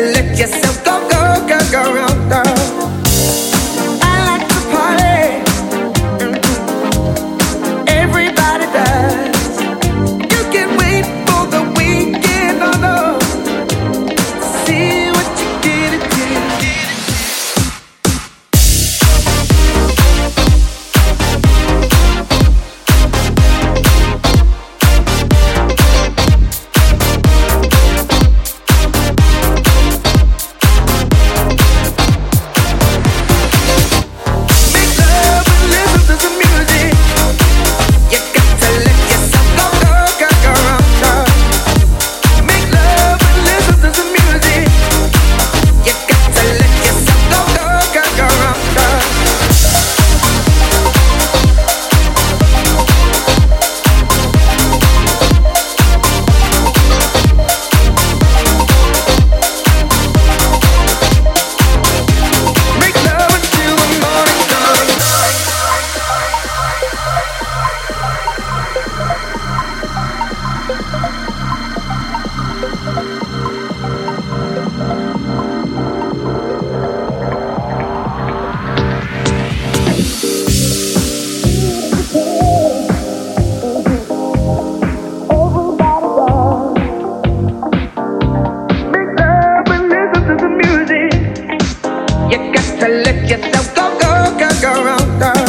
let yourself go, go, go, go, go. to look yourself. Go, go, go, go, go. go.